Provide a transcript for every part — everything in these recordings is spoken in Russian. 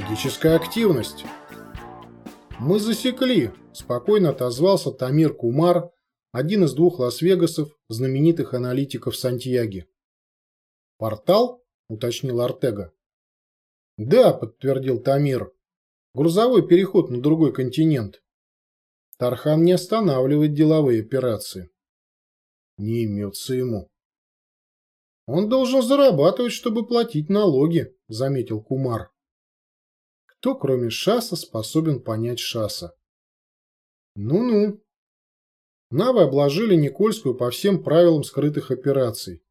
Магическая активность. Мы засекли, спокойно отозвался Тамир Кумар, один из двух Лас-Вегасов, знаменитых аналитиков Сантьяги. «Портал?» – уточнил Артега. «Да», – подтвердил Тамир. «Грузовой переход на другой континент. Тархан не останавливает деловые операции». «Не имется ему». «Он должен зарабатывать, чтобы платить налоги», – заметил Кумар. Кто, кроме Шаса, способен понять Шаса? Ну-ну. Навы обложили Никольскую по всем правилам скрытых операций.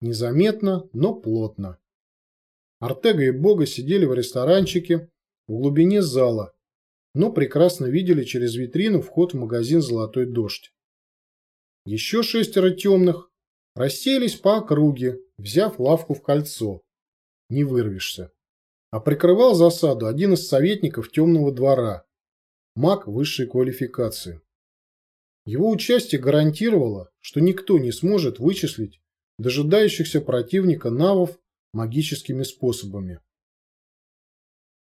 Незаметно, но плотно. Артега и Бога сидели в ресторанчике в глубине зала, но прекрасно видели через витрину вход в магазин «Золотой дождь». Еще шестеро темных расселись по округе, взяв лавку в кольцо. Не вырвешься а прикрывал засаду один из советников темного двора, маг высшей квалификации. Его участие гарантировало, что никто не сможет вычислить дожидающихся противника навов магическими способами.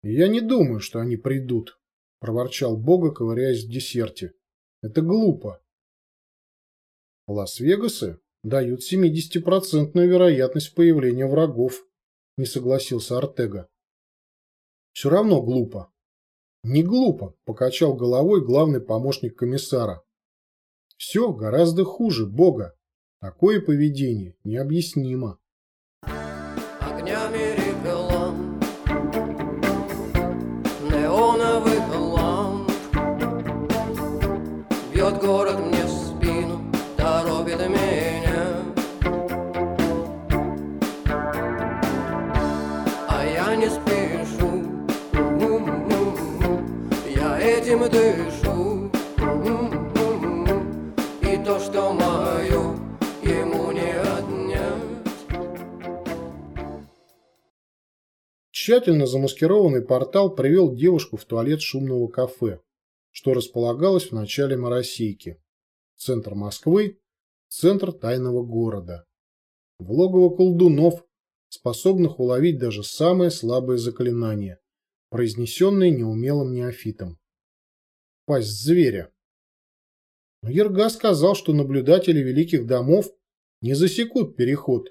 «Я не думаю, что они придут», – проворчал Бога, ковыряясь в десерте. «Это глупо». «Лас-Вегасы дают 70% вероятность появления врагов», – не согласился Артега. Все равно глупо. Не глупо, покачал головой главный помощник комиссара. Все гораздо хуже Бога. Такое поведение необъяснимо. Огнями Тщательно замаскированный портал привел девушку в туалет шумного кафе, что располагалось в начале Моросейки. Центр Москвы, центр тайного города. В логово колдунов, способных уловить даже самое слабое заклинание, произнесенное неумелым неофитом пасть зверя. Но Ерга сказал, что наблюдатели великих домов не засекут переход.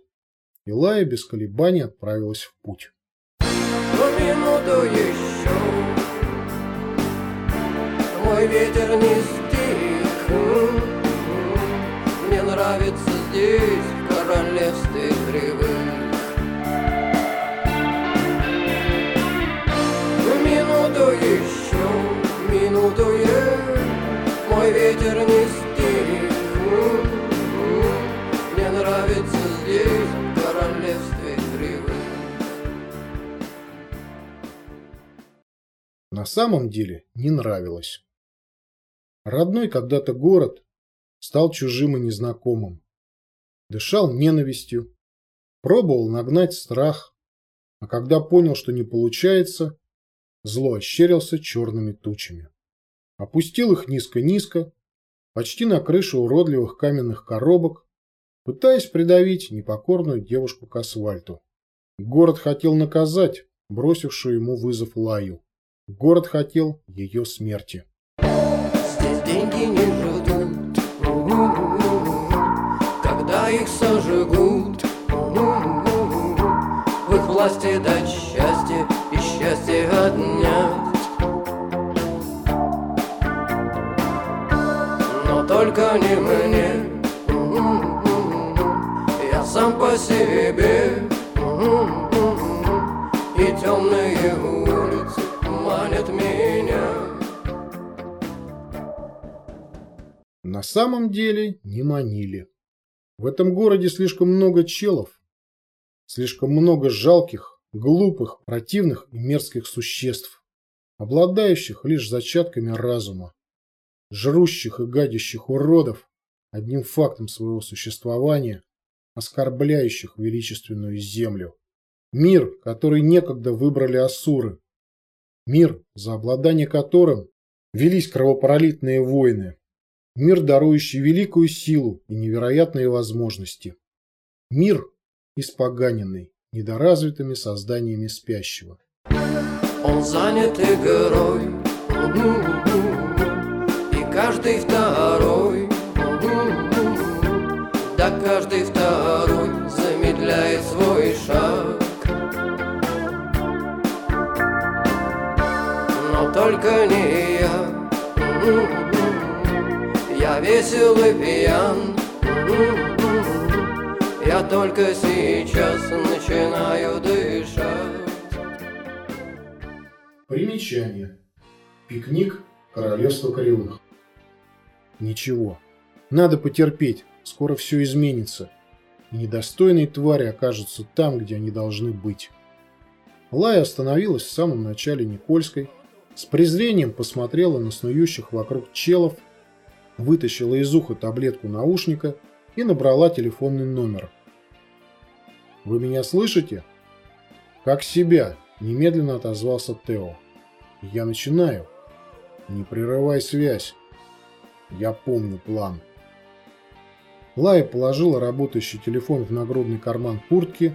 И Лая без колебаний отправилась в путь. Минуту еще. Мой ветер не стих. Мне нравится здесь, На самом деле не нравилось. Родной когда-то город стал чужим и незнакомым. Дышал ненавистью, пробовал нагнать страх, а когда понял, что не получается, зло ощерился черными тучами. Опустил их низко-низко, почти на крышу уродливых каменных коробок, пытаясь придавить непокорную девушку к асфальту. Город хотел наказать, бросившую ему вызов Лаю. Город хотел ее смерти. Здесь деньги не ждут, когда их сожгут. В их власти дать счастье и счастье отнять. только не мне. Я сам по себе. И темные улицы манят меня На самом деле не манили. В этом городе слишком много челов, слишком много жалких, глупых, противных и мерзких существ, обладающих лишь зачатками разума жрущих и гадящих уродов, одним фактом своего существования, оскорбляющих величественную землю. Мир, который некогда выбрали асуры. Мир, за обладание которым велись кровопролитные войны. Мир, дарующий великую силу и невероятные возможности. Мир, испоганенный недоразвитыми созданиями спящего. Он занят игрой И каждый второй Но только не я Я весел и пьян Я только сейчас начинаю дышать Примечание. Пикник Королевства Кривых. Ничего. Надо потерпеть. Скоро все изменится. И недостойные твари окажутся там, где они должны быть. Лая остановилась в самом начале Никольской, с презрением посмотрела на снующих вокруг челов, вытащила из уха таблетку наушника и набрала телефонный номер. «Вы меня слышите?» «Как себя?» – немедленно отозвался Тео. «Я начинаю. Не прерывай связь. Я помню план». Лая положила работающий телефон в нагрудный карман куртки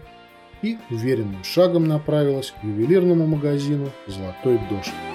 и уверенным шагом направилась к ювелирному магазину «Золотой дождь».